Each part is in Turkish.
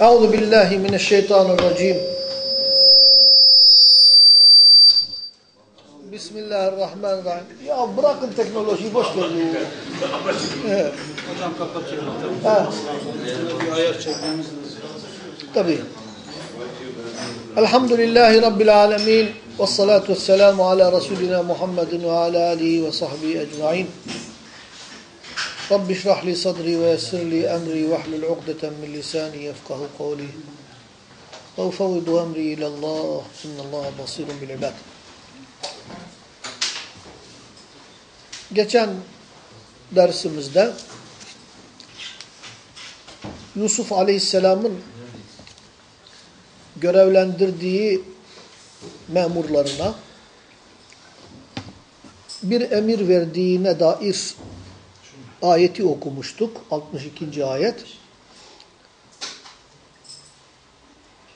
Euzu billahi mineşşeytanirracim. Bismillahirrahmanirrahim. Ya bırakın teknolojiyi boş verin. Evet. Hocam kapatıyorum. Ha, Bir ayar çekmemiz lazım. tabii. Elhamdülillahi Rabbil alemin. Ve salatu vesselamu ala Resulina Muhammedin ve ala alihi ve sahbihi ecmain. Rabbi şrah li sadri ve yessir li emri ve hlul ukdeten min lisani yefkahu kavli. Ve ufevvidu emri ilallah. İnnallâhe basirun bil ibad. Geçen dersimizde Yusuf Aleyhisselam'ın görevlendirdiği memurlarına bir emir verdiğine dair ayeti okumuştuk. 62. ayet.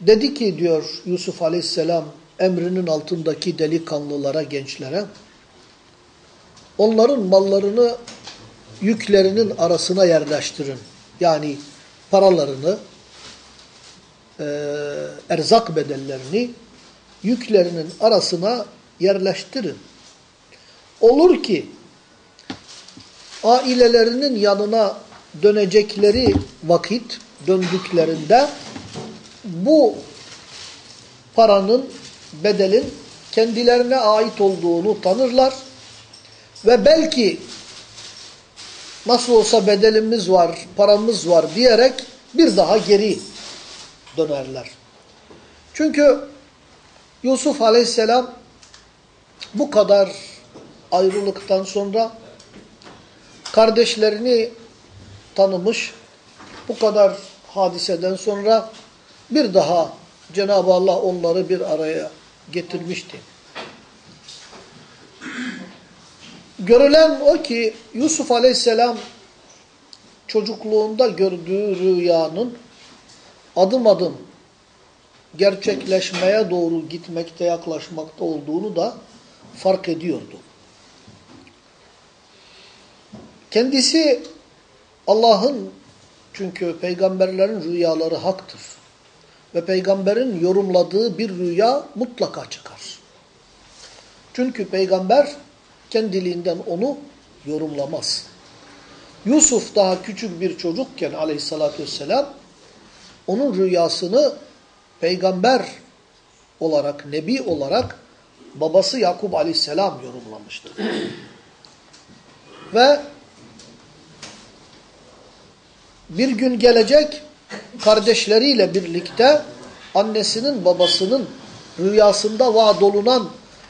Dedi ki diyor Yusuf Aleyhisselam emrinin altındaki delikanlılara, gençlere onların mallarını yüklerinin arasına yerleştirin. Yani paralarını, e, erzak bedellerini yüklerinin arasına yerleştirin. Olur ki ailelerinin yanına dönecekleri vakit döndüklerinde bu paranın, bedelin kendilerine ait olduğunu tanırlar ve belki nasıl olsa bedelimiz var, paramız var diyerek bir daha geri dönerler. Çünkü Yusuf aleyhisselam bu kadar ayrılıktan sonra kardeşlerini tanımış, bu kadar hadiseden sonra bir daha Cenab-ı Allah onları bir araya getirmişti. Görülen o ki Yusuf aleyhisselam çocukluğunda gördüğü rüyanın adım adım gerçekleşmeye doğru gitmekte, yaklaşmakta olduğunu da fark ediyordu. Kendisi Allah'ın çünkü peygamberlerin rüyaları haktır. Ve peygamberin yorumladığı bir rüya mutlaka çıkar. Çünkü peygamber kendiliğinden onu yorumlamaz. Yusuf daha küçük bir çocukken aleyhissalatü vesselam onun rüyasını peygamber olarak, nebi olarak babası Yakup aleyhisselam yorumlamıştır. Ve bir gün gelecek kardeşleriyle birlikte annesinin babasının rüyasında vaad olunan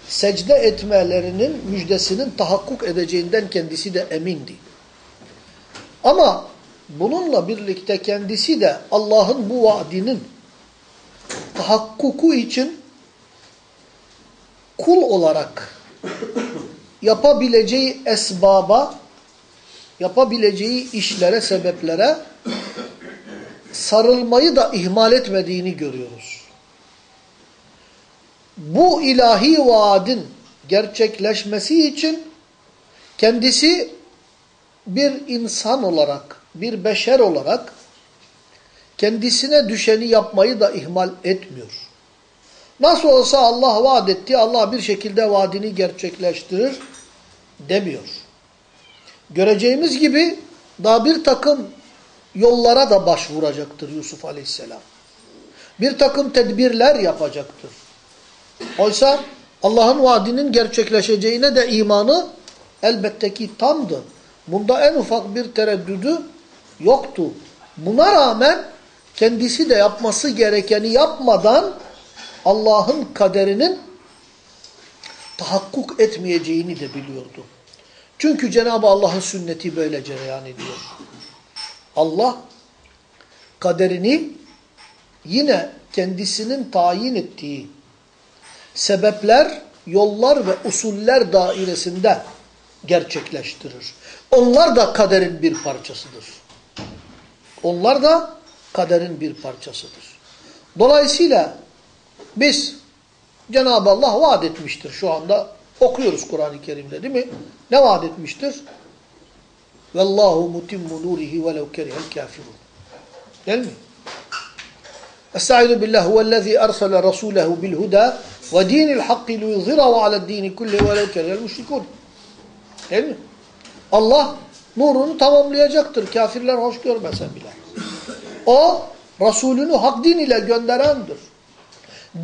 secde etmelerinin müjdesinin tahakkuk edeceğinden kendisi de emindi. Ama bununla birlikte kendisi de Allah'ın bu vaadinin tahakkuku için kul olarak yapabileceği esbaba, yapabileceği işlere, sebeplere sarılmayı da ihmal etmediğini görüyoruz. Bu ilahi vaadin gerçekleşmesi için kendisi bir insan olarak, bir beşer olarak kendisine düşeni yapmayı da ihmal etmiyor. Nasıl olsa Allah vaat etti, Allah bir şekilde vaadini gerçekleştirir demiyor. Göreceğimiz gibi daha bir takım yollara da başvuracaktır Yusuf Aleyhisselam. Bir takım tedbirler yapacaktır. Oysa Allah'ın vaadinin gerçekleşeceğine de imanı elbette ki tamdı. Bunda en ufak bir tereddüdü yoktu. Buna rağmen kendisi de yapması gerekeni yapmadan Allah'ın kaderinin tahakkuk etmeyeceğini de biliyordu. Çünkü Cenab-ı Allah'ın sünneti böyle cereyan ediyor. Allah kaderini yine kendisinin tayin ettiği sebepler, yollar ve usuller dairesinde gerçekleştirir. Onlar da kaderin bir parçasıdır. Onlar da kaderin bir parçasıdır. Dolayısıyla biz Cenab-ı Allah vaat etmiştir. Şu anda okuyoruz Kur'an-ı Kerim'de değil mi? Ne vaat etmiştir? Vallahu mutimmu nurihi velev kerihel kafirun. Değil mi? Estaizu billah huvellezî ersele rasûlehu bil huda ve dînil hakkı liyuzhirahu aled-dîni kulli ve lev kerihel müşrikûn. Değil mi? Allah nurunu tamamlayacaktır. Kafirler hoş görmese bile. O Resulünü hak din ile gönderendir.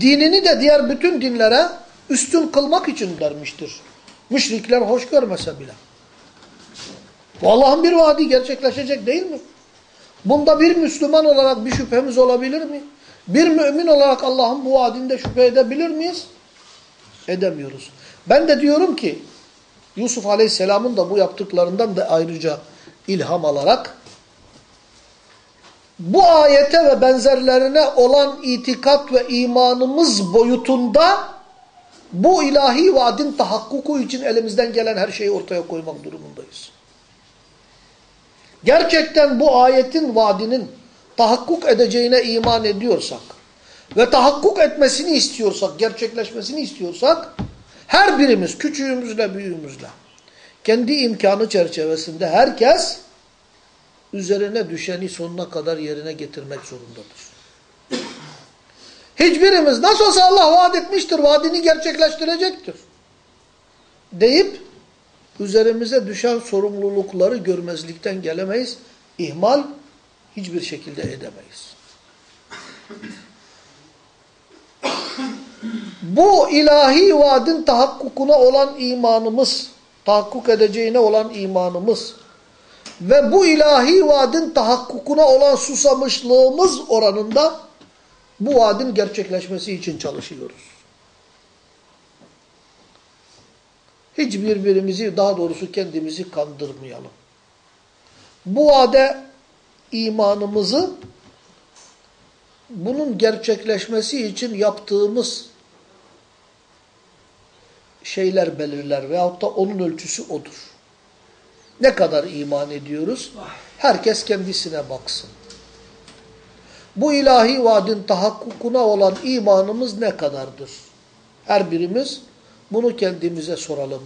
Dinini de diğer bütün dinlere üstün kılmak için vermiştir. Müşrikler hoş görmese bile. Allah'ın bir vaadi gerçekleşecek değil mi? Bunda bir Müslüman olarak bir şüphemiz olabilir mi? Bir mümin olarak Allah'ın bu vaadinde şüphe edebilir miyiz? Edemiyoruz. Ben de diyorum ki Yusuf Aleyhisselam'ın da bu yaptıklarından da ayrıca ilham alarak bu ayete ve benzerlerine olan itikat ve imanımız boyutunda bu ilahi vaadin tahakkuku için elimizden gelen her şeyi ortaya koymak durumundayız. Gerçekten bu ayetin vaadinin tahakkuk edeceğine iman ediyorsak ve tahakkuk etmesini istiyorsak, gerçekleşmesini istiyorsak her birimiz küçüğümüzle büyüğümüzle kendi imkanı çerçevesinde herkes üzerine düşeni sonuna kadar yerine getirmek zorundadır. Hiçbirimiz nasıl olsa Allah vaat etmiştir, vaadini gerçekleştirecektir. Deyip üzerimize düşen sorumlulukları görmezlikten gelemeyiz. İhmal hiçbir şekilde edemeyiz. Bu ilahi vaadin tahakkukuna olan imanımız, tahakkuk edeceğine olan imanımız ve bu ilahi vaadin tahakkukuna olan susamışlığımız oranında bu vaadin gerçekleşmesi için çalışıyoruz. Hiçbirbirimizi daha doğrusu kendimizi kandırmayalım. Bu vaade imanımızı bunun gerçekleşmesi için yaptığımız şeyler belirler veyahut da onun ölçüsü odur. Ne kadar iman ediyoruz? Herkes kendisine baksın. Bu ilahi vaadin tahakkukuna olan imanımız ne kadardır? Her birimiz bunu kendimize soralım.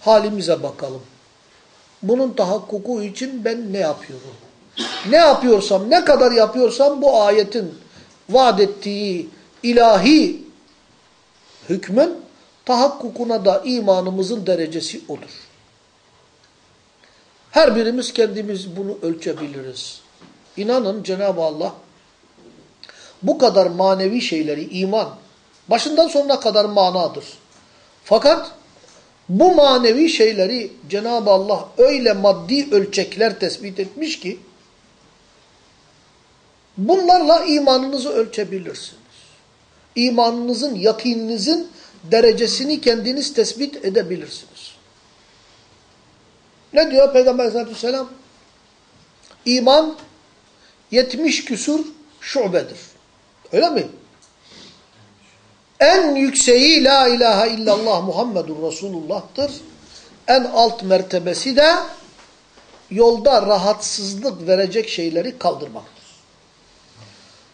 Halimize bakalım. Bunun tahakkuku için ben ne yapıyorum? Ne yapıyorsam, ne kadar yapıyorsam bu ayetin vaat ettiği ilahi hükmün tahakkukuna da imanımızın derecesi odur. Her birimiz kendimiz bunu ölçebiliriz. İnanın Cenab-ı Allah bu kadar manevi şeyleri iman başından sonuna kadar manadır. Fakat bu manevi şeyleri Cenab-ı Allah öyle maddi ölçekler tespit etmiş ki bunlarla imanınızı ölçebilirsiniz. İmanınızın, yakininizin derecesini kendiniz tespit edebilirsiniz. Ne diyor Peygamber aleyhissalatü? İman 70 küsur şubedir. Öyle mi? En yükseği la ilahe illallah Muhammedur Resulullah'tır. En alt mertebesi de yolda rahatsızlık verecek şeyleri kaldırmaktır.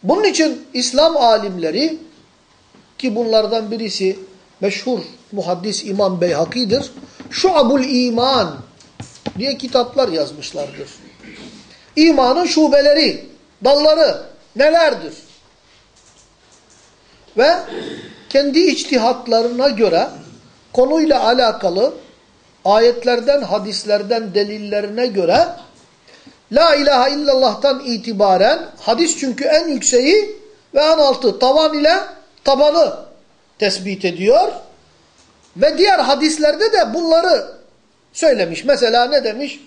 Bunun için İslam alimleri ki bunlardan birisi meşhur muhaddis İmam Beyhaki'dir. Şuabul İman diye kitaplar yazmışlardır. İmanın şubeleri, dalları nelerdir? Ve kendi içtihatlarına göre konuyla alakalı ayetlerden, hadislerden, delillerine göre La ilahe illallah'tan itibaren hadis çünkü en yükseği ve en altı tavan ile tabanı tespit ediyor. Ve diğer hadislerde de bunları söylemiş. Mesela ne demiş?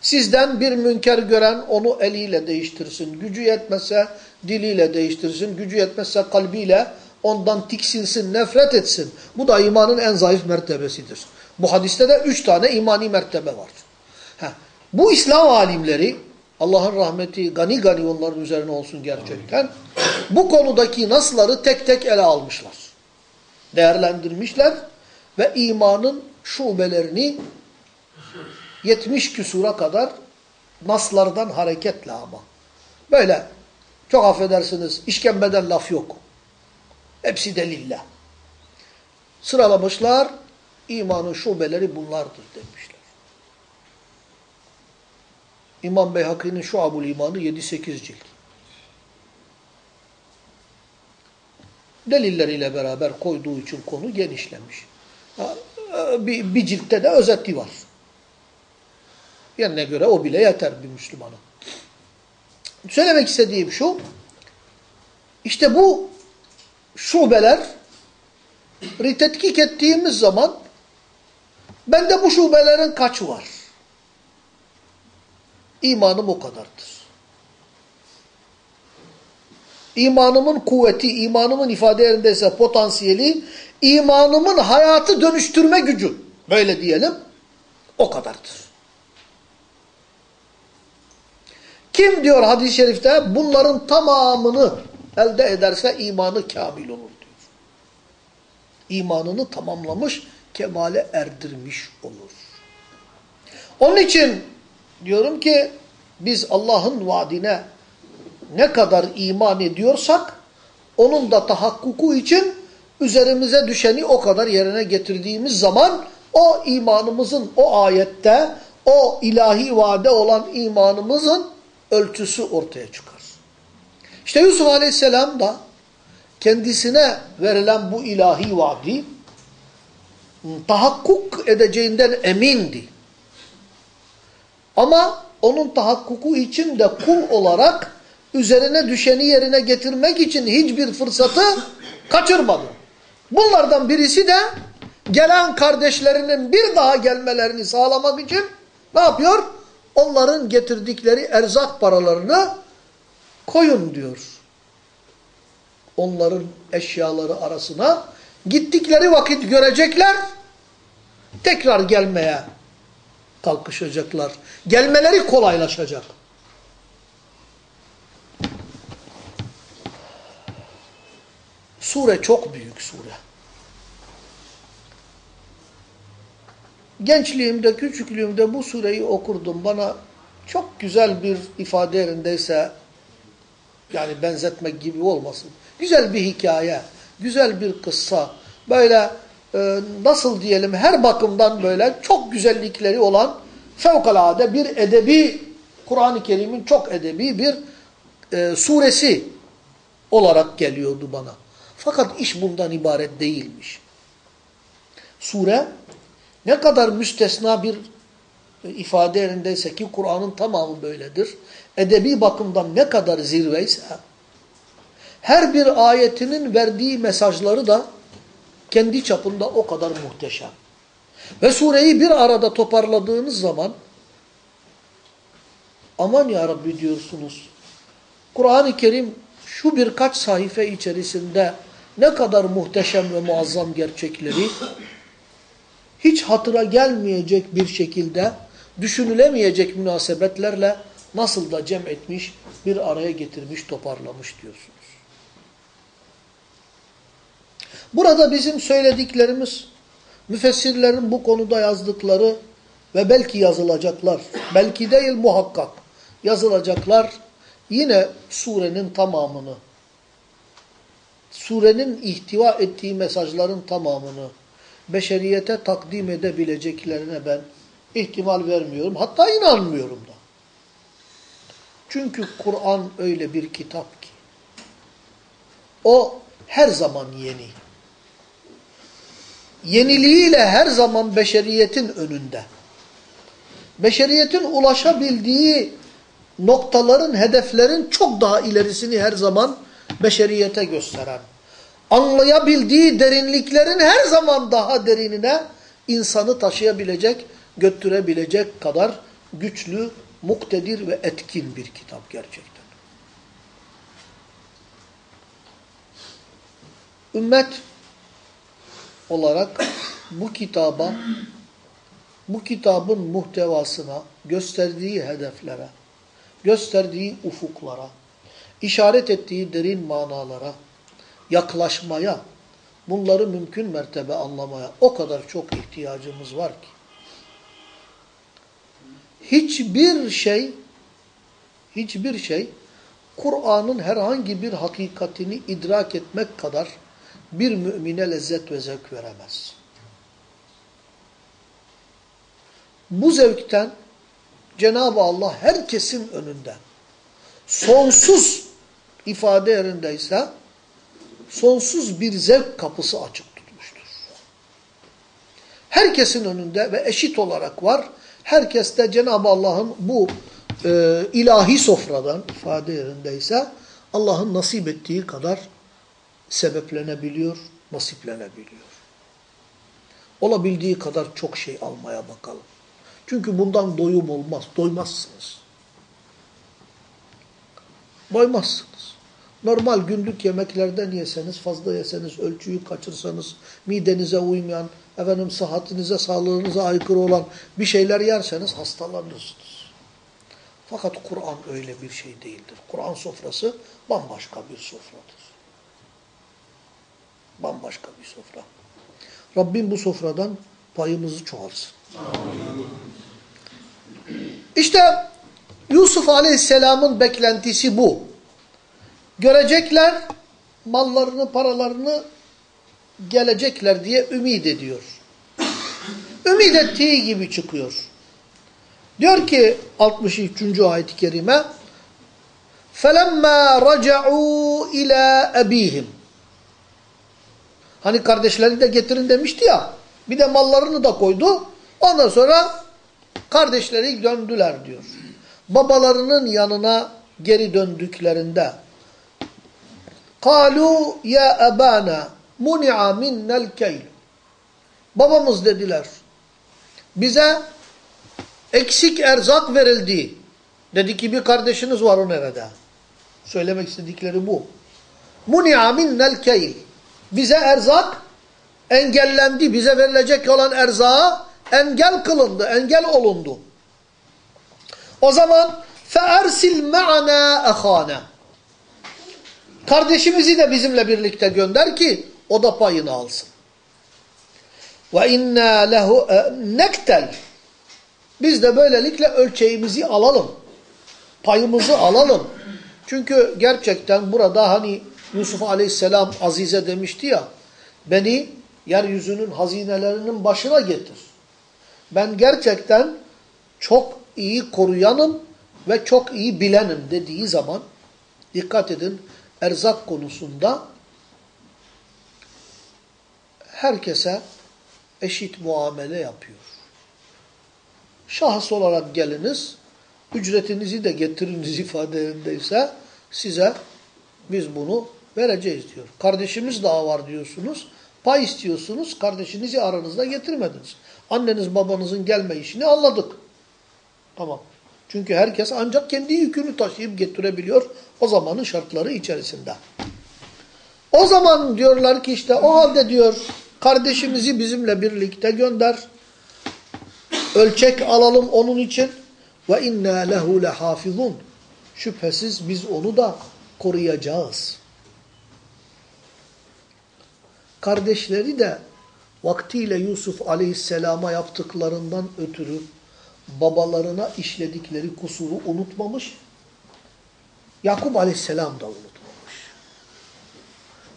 Sizden bir münker gören onu eliyle değiştirsin. Gücü yetmezse diliyle değiştirsin. Gücü yetmezse kalbiyle ondan tiksinsin, nefret etsin. Bu da imanın en zayıf mertebesidir. Bu hadiste de üç tane imani mertebe var. Heh. Bu İslam alimleri, Allah'ın rahmeti gani gani onların üzerine olsun gerçekten, bu konudaki nasları tek tek ele almışlar. Değerlendirmişler ve imanın şubelerini 70 küsura kadar naslardan hareketle ama. Böyle çok affedersiniz işkembeden laf yok. Hepsi delille. Sıralamışlar imanın şubeleri bunlardır demişler. İmam Beyhaki'nin şu abul imanı 7-8 cilt. delilleriyle beraber koyduğu için konu genişlemiş. Bir, bir ciltte de özeti var. Yerine göre o bile yeter bir Müslümana. Söylemek istediğim şu, işte bu şubeler tetkik ettiğimiz zaman bende bu şubelerin kaçı var? İmanım o kadardır. İmanımın kuvveti, imanımın ifade yerindeyse potansiyeli, imanımın hayatı dönüştürme gücü, böyle diyelim, o kadardır. Kim diyor hadis-i şerifte bunların tamamını elde ederse imanı kamil olur diyor. İmanını tamamlamış, kemale erdirmiş olur. Onun için diyorum ki biz Allah'ın vaadine ne kadar iman ediyorsak onun da tahakkuku için üzerimize düşeni o kadar yerine getirdiğimiz zaman o imanımızın o ayette o ilahi vaade olan imanımızın ölçüsü ortaya çıkar. İşte Yusuf Aleyhisselam da kendisine verilen bu ilahi vaadi tahakkuk edeceğinden emindi. Ama onun tahakkuku için de kul olarak üzerine düşeni yerine getirmek için hiçbir fırsatı kaçırmadı. Bunlardan birisi de gelen kardeşlerinin bir daha gelmelerini sağlamak için ne yapıyor? Onların getirdikleri erzak paralarını koyun diyor. Onların eşyaları arasına gittikleri vakit görecekler, tekrar gelmeye kalkışacaklar. Gelmeleri kolaylaşacak. Sure çok büyük sure. Gençliğimde, küçüklüğümde bu sureyi okurdum. Bana çok güzel bir ifade yerindeyse, yani benzetmek gibi olmasın. Güzel bir hikaye, güzel bir kıssa, böyle e, nasıl diyelim her bakımdan böyle çok güzellikleri olan fevkalade bir edebi, Kur'an-ı Kerim'in çok edebi bir e, suresi olarak geliyordu bana. Fakat iş bundan ibaret değilmiş. Sure ne kadar müstesna bir ifade yerindeyse ki Kur'an'ın tamamı böyledir. Edebi bakımdan ne kadar zirveyse her bir ayetinin verdiği mesajları da kendi çapında o kadar muhteşem. Ve sureyi bir arada toparladığınız zaman aman ya Rabbi diyorsunuz. Kur'an-ı Kerim şu birkaç sayfa içerisinde ne kadar muhteşem ve muazzam gerçekleri hiç hatıra gelmeyecek bir şekilde düşünülemeyecek münasebetlerle nasıl da cem etmiş, bir araya getirmiş, toparlamış diyorsunuz. Burada bizim söylediklerimiz, müfessirlerin bu konuda yazdıkları ve belki yazılacaklar, belki değil muhakkak yazılacaklar, yine surenin tamamını, surenin ihtiva ettiği mesajların tamamını beşeriyete takdim edebileceklerine ben ihtimal vermiyorum. Hatta inanmıyorum da. Çünkü Kur'an öyle bir kitap ki. O her zaman yeni. Yeniliğiyle her zaman beşeriyetin önünde. Beşeriyetin ulaşabildiği noktaların, hedeflerin çok daha ilerisini her zaman beşeriyete gösteren. Anlayabildiği derinliklerin her zaman daha derinine insanı taşıyabilecek, götürebilecek kadar güçlü, muktedir ve etkin bir kitap gerçekten. Ümmet olarak bu kitaba, bu kitabın muhtevasına, gösterdiği hedeflere, gösterdiği ufuklara, işaret ettiği derin manalara, yaklaşmaya, bunları mümkün mertebe anlamaya o kadar çok ihtiyacımız var ki. Hiçbir şey, hiçbir şey Kur'an'ın herhangi bir hakikatini idrak etmek kadar bir mümine lezzet ve zevk veremez. Bu zevkten Cenab-ı Allah herkesin önünde sonsuz ifade yerindeyse sonsuz bir zevk kapısı açık tutmuştur. Herkesin önünde ve eşit olarak var. Herkes de Cenab-ı Allah'ın bu e, ilahi sofradan ifade yerindeyse Allah'ın nasip ettiği kadar sebeplenebiliyor, nasiplenebiliyor. Olabildiği kadar çok şey almaya bakalım. Çünkü bundan doyum olmaz. Doymazsınız. Doymazsınız. Normal günlük yemeklerden yeseniz, fazla yeseniz, ölçüyü kaçırsanız, midenize uymayan, efendim sıhhatinize, sağlığınıza aykırı olan bir şeyler yerseniz hastalanırsınız. Fakat Kur'an öyle bir şey değildir. Kur'an sofrası bambaşka bir sofradır. Bambaşka bir sofra. Rabbim bu sofradan payımızı çoğalsın. İşte Yusuf Aleyhisselam'ın beklentisi bu Görecekler, mallarını, paralarını gelecekler diye ümit ediyor. Ümit ettiği gibi çıkıyor. Diyor ki 63. ayet-i kerime فَلَمَّا رَجَعُوا اِلَى اَب۪يهِمْ Hani kardeşleri de getirin demişti ya. Bir de mallarını da koydu. Ondan sonra kardeşleri döndüler diyor. Babalarının yanına geri döndüklerinde قَالُوا ya ebana muni'a minnel keyl Babamız dediler. Bize eksik erzak verildi. Dedi ki bir kardeşiniz var o nerede? Söylemek istedikleri bu. Muni'a minnel keyl Bize erzak engellendi. Bize verilecek olan erzağa engel kılındı, engel olundu. O zaman فَاَرْسِلْ مَعَنَا اَخَانَا Kardeşimizi de bizimle birlikte gönder ki o da payını alsın. Ve inna lehu nektel. Biz de böylelikle ölçeğimizi alalım. Payımızı alalım. Çünkü gerçekten burada hani Yusuf Aleyhisselam Azize demişti ya, beni yeryüzünün hazinelerinin başına getir. Ben gerçekten çok iyi koruyanım ve çok iyi bilenim dediği zaman, dikkat edin, erzak konusunda herkese eşit muamele yapıyor. Şahıs olarak geliniz, ücretinizi de getiriniz ifadelerindeyse size biz bunu vereceğiz diyor. Kardeşimiz daha var diyorsunuz, pay istiyorsunuz, kardeşinizi aranızda getirmediniz. Anneniz babanızın gelme işini anladık. Tamam. Çünkü herkes ancak kendi yükünü taşıyıp getirebiliyor o zamanın şartları içerisinde. O zaman diyorlar ki işte o halde diyor kardeşimizi bizimle birlikte gönder. Ölçek alalım onun için. Ve inna lehu lehafizun. Şüphesiz biz onu da koruyacağız. Kardeşleri de vaktiyle Yusuf aleyhisselama yaptıklarından ötürü babalarına işledikleri kusuru unutmamış. Yakup aleyhisselam da unutmamış.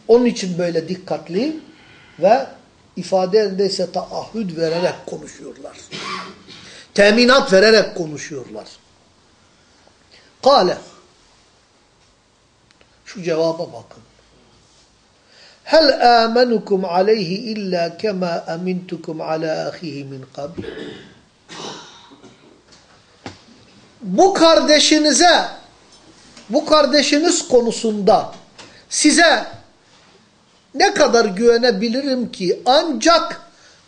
Onun için böyle dikkatli ve ifade yerindeyse taahhüd vererek konuşuyorlar. Teminat vererek konuşuyorlar. Kale şu cevaba bakın. Hel amenukum aleyhi illa kema amintukum ala ahihi min qabl. Bu kardeşinize bu kardeşiniz konusunda size ne kadar güvenebilirim ki ancak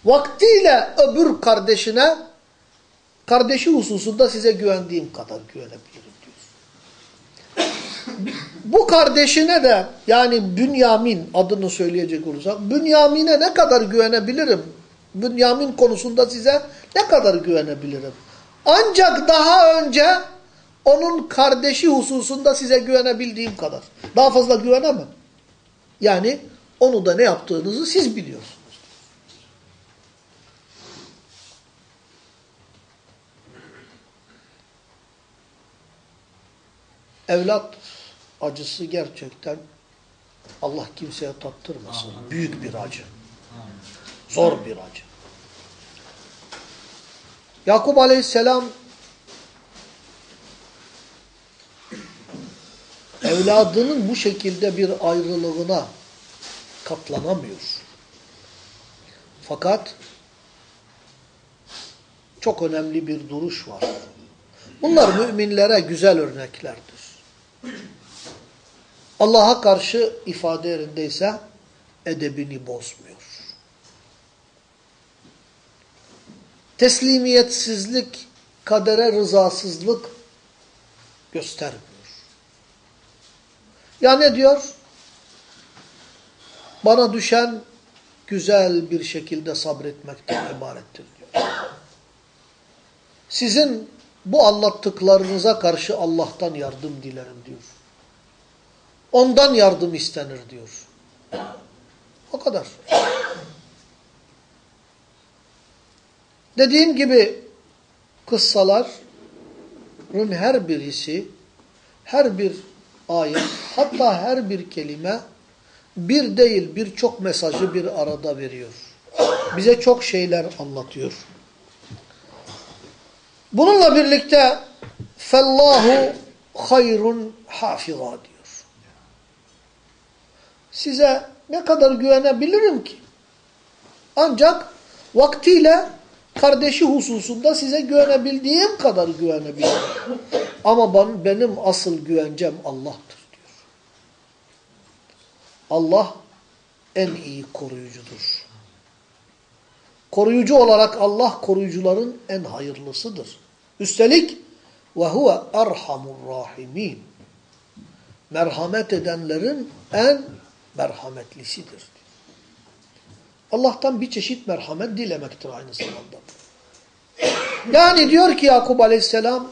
vaktiyle öbür kardeşine kardeşi hususunda size güvendiğim kadar güvenebilirim diyor. Bu kardeşine de yani Bünyamin adını söyleyecek olursak Bünyamin'e ne kadar güvenebilirim? Bünyamin konusunda size ne kadar güvenebilirim? Ancak daha önce onun kardeşi hususunda size güvenebildiğim kadar. Daha fazla güvenemem. Yani onu da ne yaptığınızı siz biliyorsunuz. Evlat acısı gerçekten Allah kimseye tattırmasın. Büyük bir acı. Zor bir acı. Yakup aleyhisselam evladının bu şekilde bir ayrılığına katlanamıyor. Fakat çok önemli bir duruş var. Bunlar müminlere güzel örneklerdir. Allah'a karşı ifade yerindeyse edebini bozmuyor. Teslimiyetsizlik, kadere rızasızlık göstermiyor. Ya ne diyor? Bana düşen güzel bir şekilde sabretmekten ibarettir diyor. Sizin bu anlattıklarınıza karşı Allah'tan yardım dilerim diyor. Ondan yardım istenir diyor. O kadar. Dediğim gibi kıssaların her birisi, her bir ayet, hatta her bir kelime bir değil birçok mesajı bir arada veriyor. Bize çok şeyler anlatıyor. Bununla birlikte fellahu hayrun hafiza diyor. Size ne kadar güvenebilirim ki? Ancak vaktiyle kardeşi hususunda size güvenebildiğim kadar güvenebilirim. Ama ben, benim asıl güvencem Allah'tır diyor. Allah en iyi koruyucudur. Koruyucu olarak Allah koruyucuların en hayırlısıdır. Üstelik ve huve erhamur rahimin. Merhamet edenlerin en merhametlisidir. Allah'tan bir çeşit merhamet dilemektir aynı zamanda. Yani diyor ki Yakup aleyhisselam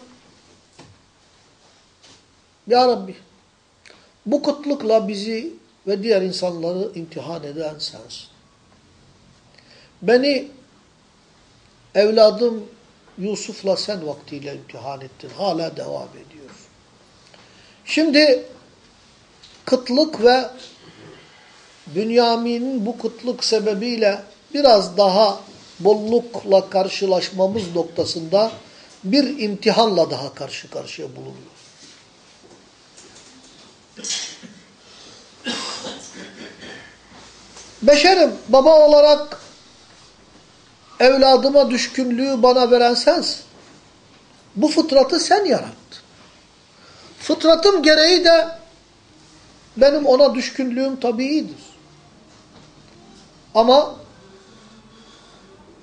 Ya Rabbi bu kıtlıkla bizi ve diğer insanları imtihan eden sensin. Beni evladım Yusuf'la sen vaktiyle imtihan ettin. Hala devam ediyor. Şimdi kıtlık ve Bünyamin'in bu kıtlık sebebiyle biraz daha bollukla karşılaşmamız noktasında bir imtihanla daha karşı karşıya bulunuyor. Beşerim, baba olarak evladıma düşkünlüğü bana veren sensin. Bu fıtratı sen yarattın. Fıtratım gereği de benim ona düşkünlüğüm tabiidir. Ama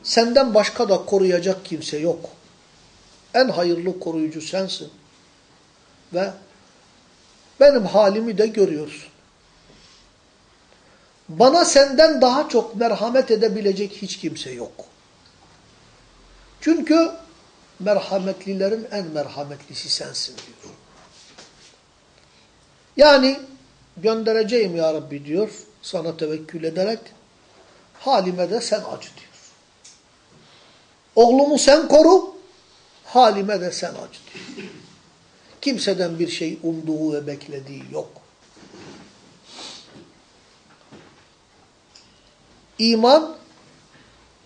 senden başka da koruyacak kimse yok. En hayırlı koruyucu sensin. Ve benim halimi de görüyorsun. Bana senden daha çok merhamet edebilecek hiç kimse yok. Çünkü merhametlilerin en merhametlisi sensin diyor. Yani göndereceğim ya Rabbi diyor sana tevekkül ederek halime de sen acı diyor. Oğlumu sen koru halime de sen acı diyor. Kimseden bir şey umduğu ve beklediği yok. İman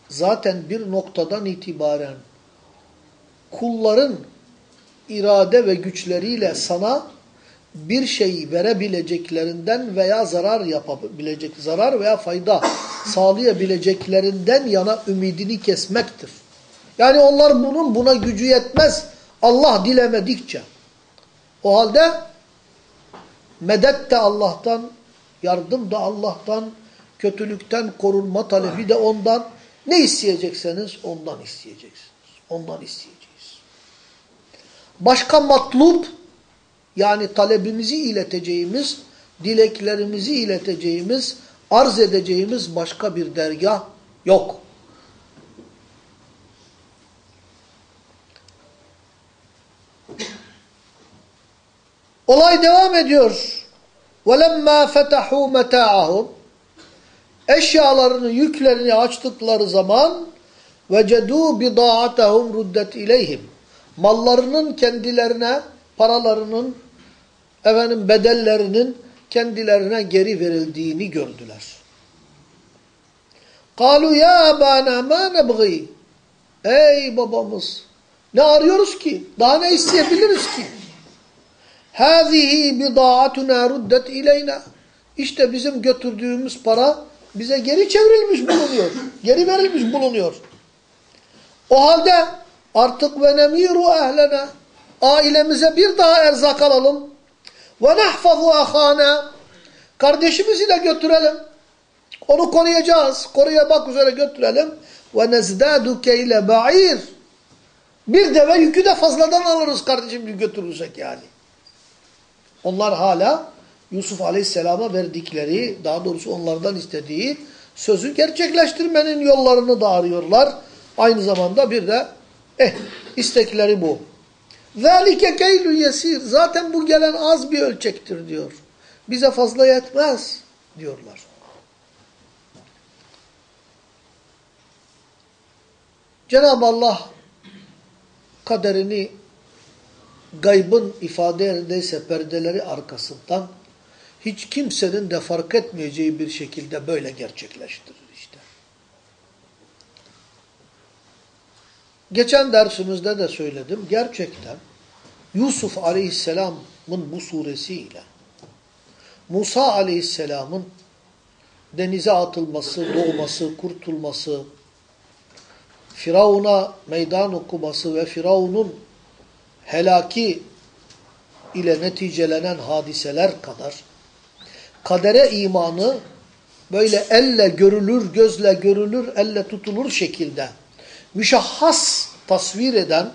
zaten bir noktadan itibaren kulların irade ve güçleriyle sana bir şey verebileceklerinden veya zarar yapabilecek, zarar veya fayda sağlayabileceklerinden yana ümidini kesmektir. Yani onlar bunun buna gücü yetmez. Allah dilemedikçe. O halde medet de Allah'tan, yardım da Allah'tan, kötülükten korunma talebi de ondan. Ne isteyecekseniz ondan isteyeceksiniz. Ondan isteyeceğiz. Başka matlup yani talebimizi ileteceğimiz, dileklerimizi ileteceğimiz, arz edeceğimiz başka bir dergah yok. Olay devam ediyor. وَلَمَّا فَتَحُوا مَتَاعَهُمْ Eşyalarını, yüklerini açtıkları zaman وَجَدُوا بِضَاعَتَهُمْ رُدَّتْ اِلَيْهِمْ Mallarının kendilerine, paralarının, efendim bedellerinin kendilerine geri verildiğini gördüler. Kalu ya abana ma nebği. Ey babamız ne arıyoruz ki? Daha ne isteyebiliriz ki? Hazihi bidaatuna ruddet ileyna. İşte bizim götürdüğümüz para bize geri çevrilmiş bulunuyor. Geri verilmiş bulunuyor. O halde artık ve nemiru ehlena. Ailemize bir daha erzak alalım. Ve nehfazu ahana kardeşimizi de götürelim. Onu koruyacağız. Koruyamak üzere götürelim. Ve nezdadu keyle ba'ir. Bir deve yükü de fazladan alırız kardeşim götürürsek yani. Onlar hala Yusuf Aleyhisselam'a verdikleri, daha doğrusu onlardan istediği sözü gerçekleştirmenin yollarını da arıyorlar. Aynı zamanda bir de eh istekleri bu. ذَٰلِكَ كَيْلُ yesir. Zaten bu gelen az bir ölçektir diyor. Bize fazla yetmez diyorlar. Cenab-ı Allah kaderini gaybın ifade yerindeyse perdeleri arkasından hiç kimsenin de fark etmeyeceği bir şekilde böyle gerçekleştirir Geçen dersimizde de söyledim. Gerçekten Yusuf Aleyhisselam'ın bu suresiyle Musa Aleyhisselam'ın denize atılması, doğması, kurtulması, Firavun'a meydan okuması ve Firavun'un helaki ile neticelenen hadiseler kadar kadere imanı böyle elle görülür, gözle görülür, elle tutulur şekilde müşahhas tasvir eden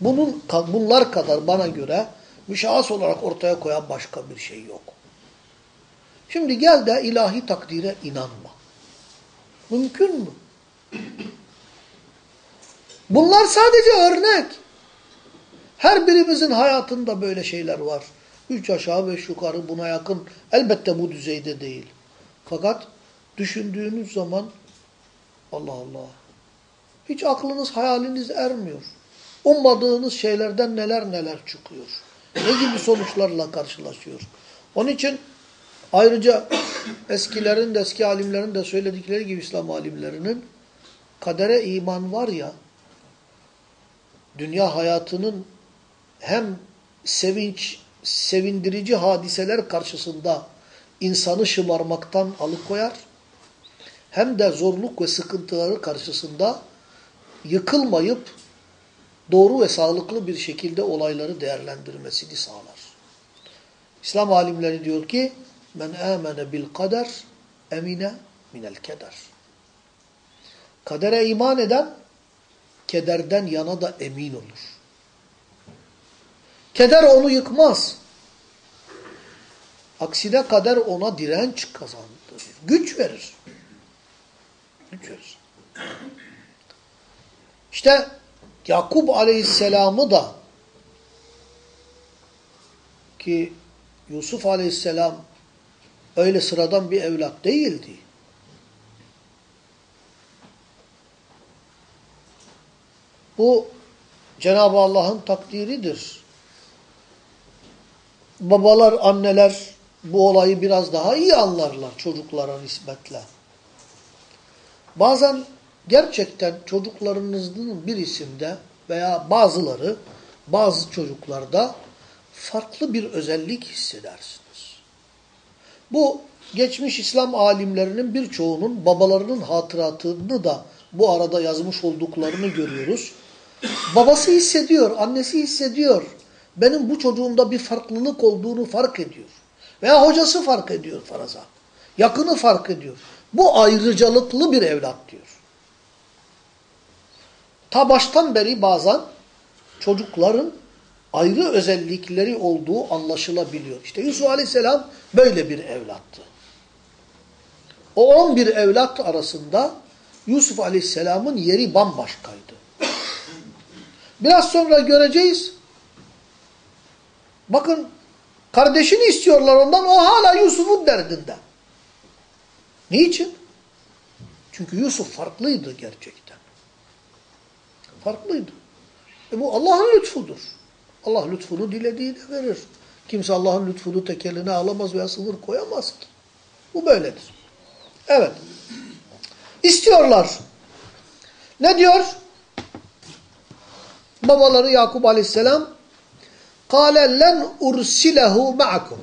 bunun bunlar kadar bana göre müşahhas olarak ortaya koyan başka bir şey yok. Şimdi gel de ilahi takdire inanma. Mümkün mü? Bunlar sadece örnek. Her birimizin hayatında böyle şeyler var. Üç aşağı beş yukarı buna yakın. Elbette bu düzeyde değil. Fakat düşündüğünüz zaman Allah Allah. Hiç aklınız hayaliniz ermiyor. Ummadığınız şeylerden neler neler çıkıyor. Ne gibi sonuçlarla karşılaşıyor. Onun için ayrıca eskilerin de eski alimlerin de söyledikleri gibi İslam alimlerinin kadere iman var ya dünya hayatının hem sevinç, sevindirici hadiseler karşısında insanı şımarmaktan alıkoyar, hem de zorluk ve sıkıntıları karşısında yıkılmayıp doğru ve sağlıklı bir şekilde olayları değerlendirmesini sağlar. İslam alimleri diyor ki, men amene bil kader emine minel keder. Kadere iman eden kederden yana da emin olur. Keder onu yıkmaz. Aksine kader ona direnç kazandırır. Güç verir. Güç verir. İşte Yakup aleyhisselamı da ki Yusuf aleyhisselam öyle sıradan bir evlat değildi. Bu Cenab-ı Allah'ın takdiridir. Babalar, anneler bu olayı biraz daha iyi anlarlar çocuklara nispetle. Bazen gerçekten çocuklarınızın birisinde veya bazıları, bazı çocuklarda farklı bir özellik hissedersiniz. Bu geçmiş İslam alimlerinin birçoğunun babalarının hatıratını da bu arada yazmış olduklarını görüyoruz. Babası hissediyor, annesi hissediyor. Benim bu çocuğumda bir farklılık olduğunu fark ediyor. Veya hocası fark ediyor faraza. Yakını fark ediyor. Bu ayrıcalıklı bir evlat diyor. Ta baştan beri bazen çocukların ayrı özellikleri olduğu anlaşılabiliyor. İşte Yusuf Aleyhisselam böyle bir evlattı. O 11 evlat arasında Yusuf Aleyhisselam'ın yeri bambaşkaydı. Biraz sonra göreceğiz. Bakın kardeşini istiyorlar ondan o hala Yusuf'un derdinde. Niçin? Çünkü Yusuf farklıydı gerçekten Farklıydı. E bu Allah'ın lütfudur. Allah lütfunu dilediğine verir. Kimse Allah'ın lütfunu tekeline alamaz veya sınır koyamaz ki. Bu böyledir. Evet. İstiyorlar. Ne diyor? Babaları Yakup aleyhisselam قَالَ لَنْ اُرْسِلَهُ مَعَكُمْ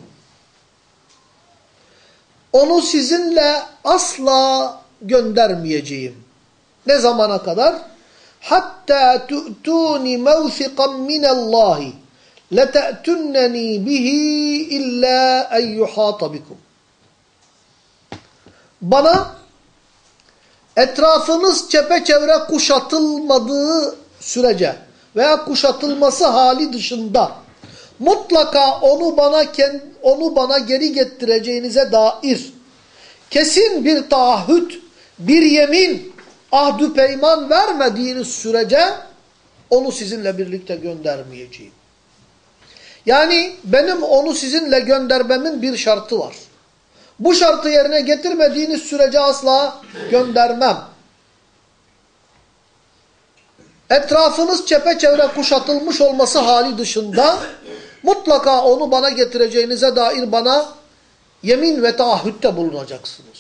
onu sizinle asla göndermeyeceğim. Ne zamana kadar? Hatta tu'tuni mevsiqan minallahi lete'tunneni bihi illa en yuhata bikum. Bana etrafınız çepeçevre kuşatılmadığı sürece veya kuşatılması hali dışında mutlaka onu bana onu bana geri getireceğinize dair kesin bir taahhüt, bir yemin, ahdü peyman vermediğiniz sürece onu sizinle birlikte göndermeyeceğim. Yani benim onu sizinle göndermemin bir şartı var. Bu şartı yerine getirmediğiniz sürece asla göndermem. Etrafınız çepeçevre kuşatılmış olması hali dışında mutlaka onu bana getireceğinize dair bana yemin ve taahhütte bulunacaksınız.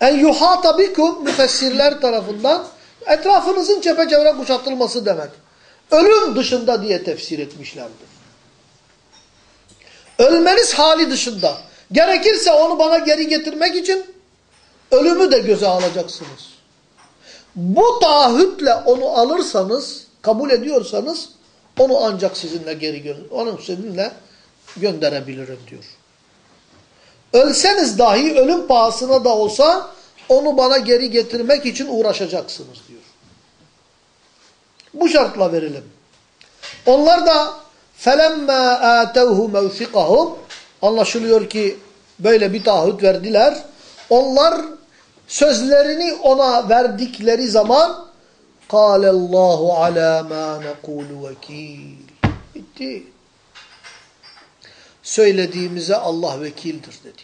En yuhata bikum müfessirler tarafından etrafınızın çepeçevre kuşatılması demek. Ölüm dışında diye tefsir etmişlerdir. Ölmeniz hali dışında. Gerekirse onu bana geri getirmek için ölümü de göze alacaksınız. Bu taahhütle onu alırsanız, kabul ediyorsanız onu ancak sizinle geri gö onun sizinle gönderebilirim diyor. Ölseniz dahi ölüm pahasına da olsa onu bana geri getirmek için uğraşacaksınız diyor. Bu şartla verelim. Onlar da فَلَمَّا آتَوْهُ مَوْثِقَهُمْ Anlaşılıyor ki böyle bir taahhüt verdiler. Onlar sözlerini ona verdikleri zaman قَالَ اللّٰهُ عَلَى مَا نَقُولُ وَكِيلٌ Bitti. Söylediğimize Allah vekildir dedi.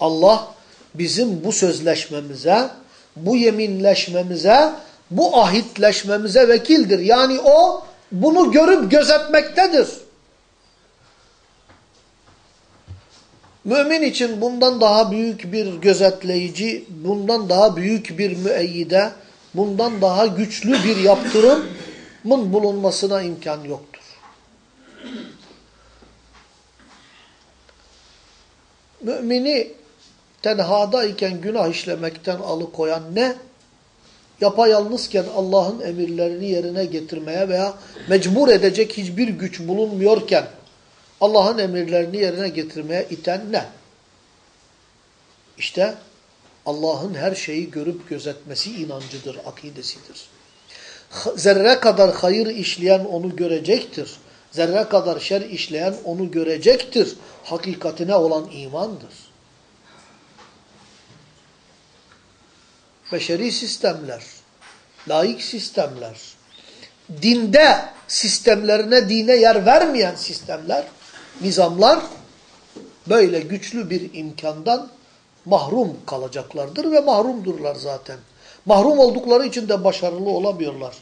Allah bizim bu sözleşmemize, bu yeminleşmemize, bu ahitleşmemize vekildir. Yani o bunu görüp gözetmektedir. Mümin için bundan daha büyük bir gözetleyici, bundan daha büyük bir müeyyide, bundan daha güçlü bir yaptırımın bulunmasına imkan yoktur. Mümini tenhadayken günah işlemekten alıkoyan ne? Yapayalnızken Allah'ın emirlerini yerine getirmeye veya mecbur edecek hiçbir güç bulunmuyorken Allah'ın emirlerini yerine getirmeye iten ne? İşte Allah'ın her şeyi görüp gözetmesi inancıdır, akidesidir. Zerre kadar hayır işleyen onu görecektir. Zerre kadar şer işleyen onu görecektir. Hakikatine olan imandır. Beşeri sistemler, laik sistemler, dinde sistemlerine dine yer vermeyen sistemler, nizamlar böyle güçlü bir imkandan mahrum kalacaklardır ve mahrumdurlar zaten. Mahrum oldukları için de başarılı olamıyorlar.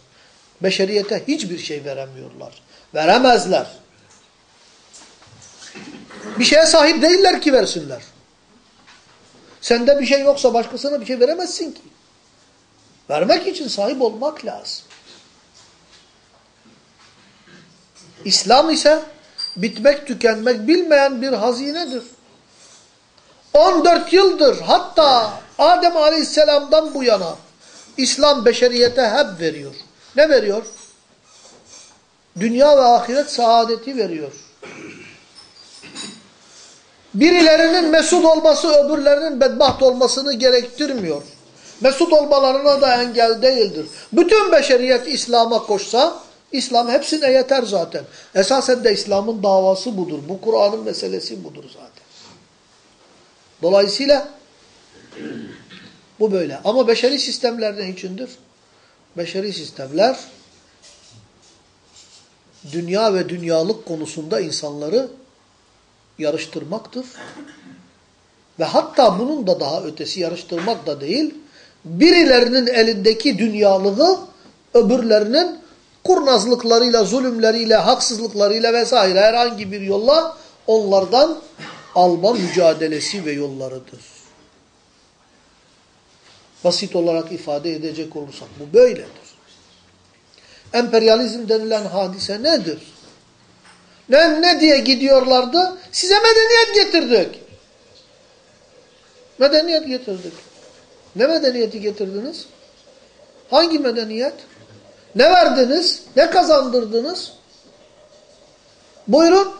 Beşeriyete hiçbir şey veremiyorlar. Veremezler. Bir şeye sahip değiller ki versinler. Sende bir şey yoksa başkasına bir şey veremezsin ki. Vermek için sahip olmak lazım. İslam ise bitmek tükenmek bilmeyen bir hazinedir. 14 yıldır hatta Adem Aleyhisselam'dan bu yana İslam beşeriyete hep veriyor. Ne veriyor? Dünya ve ahiret saadeti veriyor. Birilerinin mesut olması öbürlerinin bedbaht olmasını gerektirmiyor. Mesut olmalarına da engel değildir. Bütün beşeriyet İslam'a koşsa, İslam hepsine yeter zaten. Esasen de İslam'ın davası budur. Bu Kur'an'ın meselesi budur zaten. Dolayısıyla bu böyle. Ama beşeri sistemler ne içindir? Beşeri sistemler dünya ve dünyalık konusunda insanları yarıştırmaktır. Ve hatta bunun da daha ötesi yarıştırmak da değil, birilerinin elindeki dünyalığı öbürlerinin kurnazlıklarıyla, zulümleriyle, haksızlıklarıyla vesaire herhangi bir yolla onlardan alma mücadelesi ve yollarıdır. Basit olarak ifade edecek olursak bu böyledir. Emperyalizm denilen hadise nedir? Ne, ne diye gidiyorlardı? Size medeniyet getirdik. Medeniyet getirdik. Ne medeniyeti getirdiniz? Hangi medeniyet? Ne verdiniz? Ne kazandırdınız? Buyurun.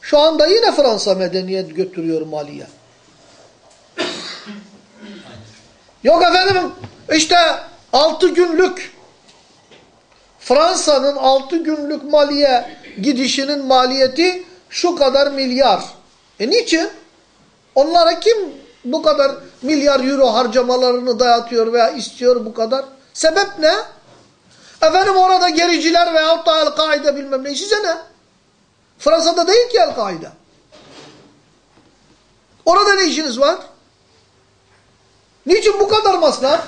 Şu anda yine Fransa medeniyet götürüyor Mali'ye. Yok efendim işte 6 günlük Fransa'nın 6 günlük Mali'ye gidişinin maliyeti şu kadar milyar. E niçin? Onlara kim bu kadar milyar euro harcamalarını dayatıyor veya istiyor bu kadar? Sebep ne? Efendim orada gericiler veyahut da El-Kaide bilmem ne size ne? Fransa'da değil ki El-Kaide. Orada ne işiniz var? Niçin bu kadar masraf?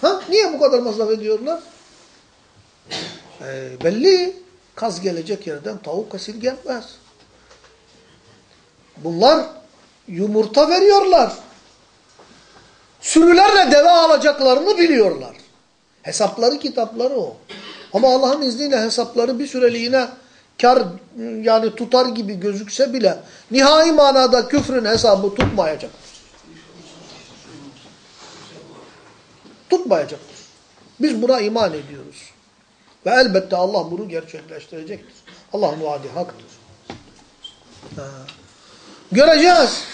Ha? Niye bu kadar masraf ediyorlar? Ee, belli. Kaz gelecek yerden tavuk kesil gelmez. Bunlar yumurta veriyorlar. Sürülerle deve alacaklarını biliyorlar. Hesapları kitapları o. Ama Allah'ın izniyle hesapları bir süreliğine kar yani tutar gibi gözükse bile nihai manada küfrün hesabı tutmayacaktır. Tutmayacaktır. Biz buna iman ediyoruz. Ve elbette Allah bunu gerçekleştirecektir. Allah'ın vaadi haktır. Ha. Göreceğiz.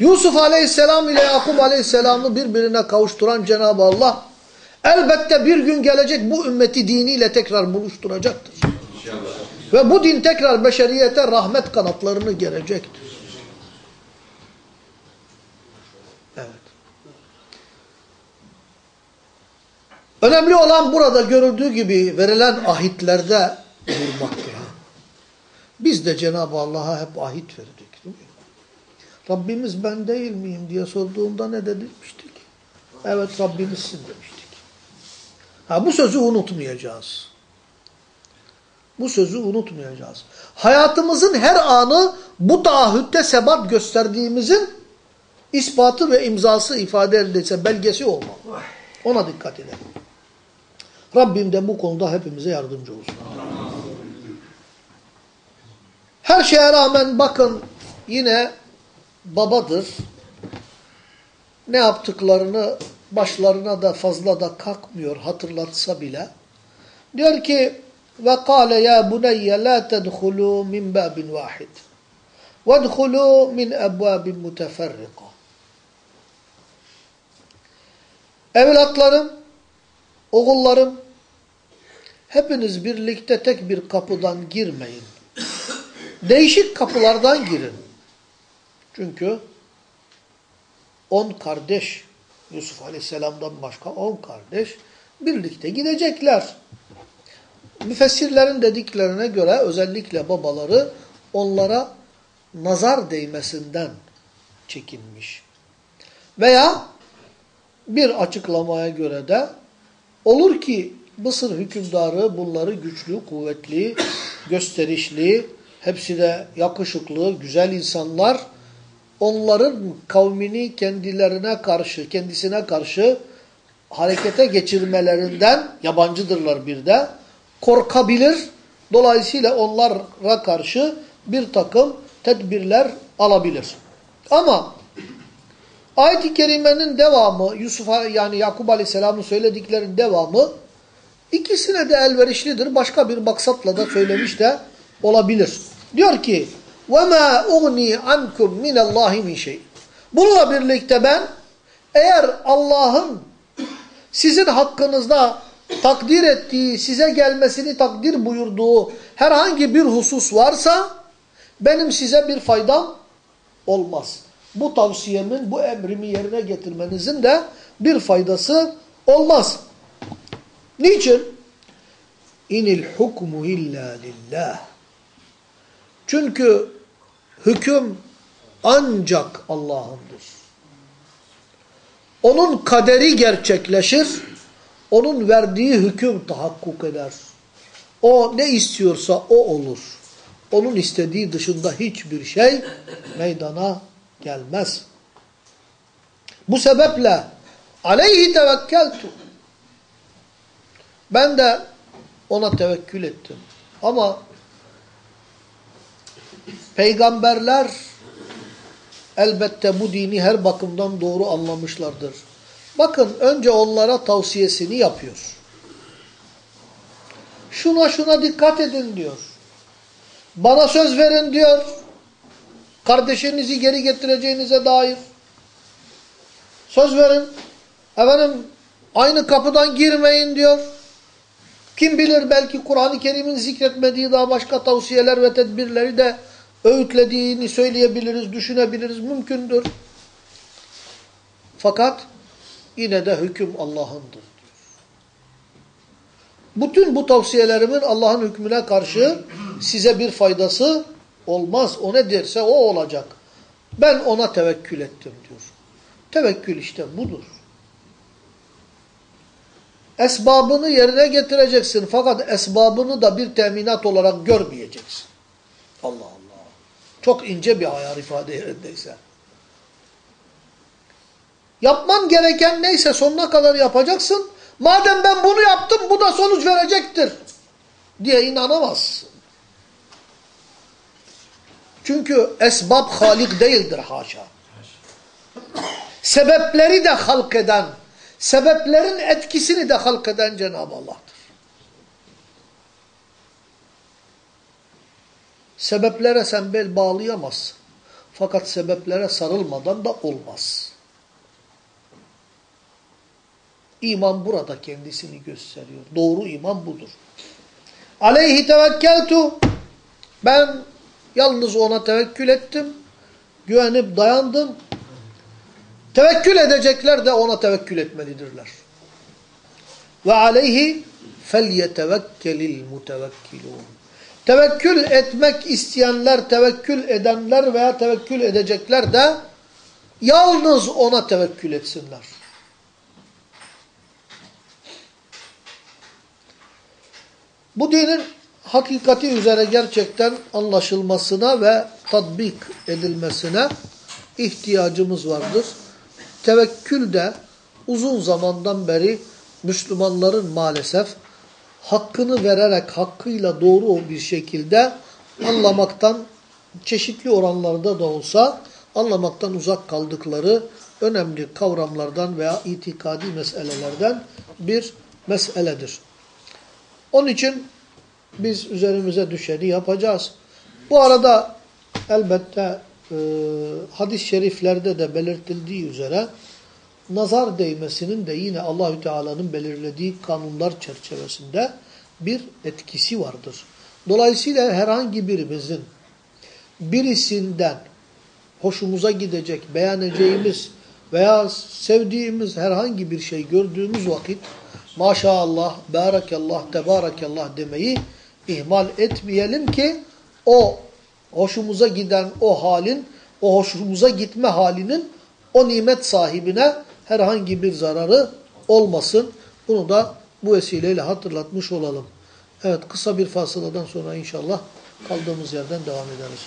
Yusuf Aleyhisselam ile Yakup Aleyhisselam'ı birbirine kavuşturan Cenab-ı Allah elbette bir gün gelecek bu ümmeti diniyle tekrar buluşturacaktır. Ve bu din tekrar beşeriyete rahmet kanatlarını gerecektir. Önemli olan burada görüldüğü gibi verilen ahitlerde durmaktır. Biz de Cenab-ı Allah'a hep ahit verdik. Değil mi? Rabbimiz ben değil miyim diye sorduğunda ne demiştik? Evet Rabbimizsin demiştik. Ha, bu sözü unutmayacağız. Bu sözü unutmayacağız. Hayatımızın her anı bu taahhütte sebat gösterdiğimizin ispatı ve imzası ifade edilse belgesi olmalı. Ona dikkat edelim. Rabbim de bu konuda hepimize yardımcı olsun. Her şeye rağmen bakın yine babadır. Ne yaptıklarını başlarına da fazla da kalkmıyor hatırlatsa bile. Diyor ki ve kâle ya buneyye la tedhulû min bâbin vâhid. Vedhulû min ebvâbin muteferrika. Evlatlarım, oğullarım, hepiniz birlikte tek bir kapıdan girmeyin. Değişik kapılardan girin. Çünkü on kardeş, Yusuf Aleyhisselam'dan başka on kardeş birlikte gidecekler. Müfessirlerin dediklerine göre özellikle babaları onlara nazar değmesinden çekinmiş. Veya bir açıklamaya göre de olur ki Mısır hükümdarı bunları güçlü, kuvvetli, gösterişli, hepsi de yakışıklı, güzel insanlar onların kavmini kendilerine karşı, kendisine karşı harekete geçirmelerinden yabancıdırlar bir de korkabilir. Dolayısıyla onlara karşı bir takım tedbirler alabilir. Ama ayet-i kerimenin devamı, Yusuf'a yani Yakup Aleyhisselam'ın söylediklerinin devamı ikisine de elverişlidir. Başka bir maksatla da söylemiş de olabilir. Diyor ki وَمَا اُغْنِي عَنْكُمْ مِنَ اللّٰهِ مِنْ şey. Bununla birlikte ben eğer Allah'ın sizin hakkınızda takdir ettiği, size gelmesini takdir buyurduğu herhangi bir husus varsa benim size bir faydam olmaz. Bu tavsiyemin, bu emrimi yerine getirmenizin de bir faydası olmaz. Niçin? İnil hukmu illa lillah. Çünkü hüküm ancak Allah'ındır. Onun kaderi gerçekleşir, onun verdiği hüküm tahakkuk eder. O ne istiyorsa o olur. Onun istediği dışında hiçbir şey meydana gelmez. Bu sebeple aleyhi tevekkeltu. Ben de ona tevekkül ettim. Ama peygamberler elbette bu dini her bakımdan doğru anlamışlardır. Bakın önce onlara tavsiyesini yapıyor. Şuna şuna dikkat edin diyor. Bana söz verin diyor. Kardeşinizi geri getireceğinize dair. Söz verin. Efendim aynı kapıdan girmeyin diyor. Kim bilir belki Kur'an-ı Kerim'in zikretmediği daha başka tavsiyeler ve tedbirleri de öğütlediğini söyleyebiliriz, düşünebiliriz, mümkündür. Fakat yine de hüküm Allah'ındır. Bütün bu tavsiyelerimin Allah'ın hükmüne karşı size bir faydası olmaz. O ne derse o olacak. Ben ona tevekkül ettim diyor. Tevekkül işte budur. Esbabını yerine getireceksin fakat esbabını da bir teminat olarak görmeyeceksin. Allah Allah. Çok ince bir ayar ifade yerindeyse. Yapman gereken neyse sonuna kadar yapacaksın. Madem ben bunu yaptım bu da sonuç verecektir diye inanamazsın. Çünkü esbab halik değildir haşa. Sebepleri de halk eden, sebeplerin etkisini de halk eden Cenab-ı Allah'tır. Sebeplere sen bel bağlayamazsın. Fakat sebeplere sarılmadan da olmaz. İman burada kendisini gösteriyor. Doğru iman budur. Aleyhi tevekkeltu. Ben yalnız ona tevekkül ettim. Güvenip dayandım. Tevekkül edecekler de ona tevekkül etmelidirler. Ve aleyhi felyetevekkelil mutevekkilun. Tevekkül etmek isteyenler, tevekkül edenler veya tevekkül edecekler de yalnız ona tevekkül etsinler. Bu dinin hakikati üzere gerçekten anlaşılmasına ve tatbik edilmesine ihtiyacımız vardır. Tevekkül de uzun zamandan beri Müslümanların maalesef hakkını vererek hakkıyla doğru bir şekilde anlamaktan çeşitli oranlarda da olsa anlamaktan uzak kaldıkları önemli kavramlardan veya itikadi meselelerden bir meseledir. Onun için biz üzerimize düşeni yapacağız. Bu arada elbette e, hadis-i şeriflerde de belirtildiği üzere nazar değmesinin de yine Allahü Teala'nın belirlediği kanunlar çerçevesinde bir etkisi vardır. Dolayısıyla herhangi birimizin birisinden hoşumuza gidecek, beğeneceğimiz veya sevdiğimiz herhangi bir şey gördüğümüz vakit maşallah, barakallah, tebarakallah demeyi ihmal etmeyelim ki o hoşumuza giden o halin, o hoşumuza gitme halinin o nimet sahibine herhangi bir zararı olmasın. Bunu da bu vesileyle hatırlatmış olalım. Evet kısa bir fasıladan sonra inşallah kaldığımız yerden devam ederiz.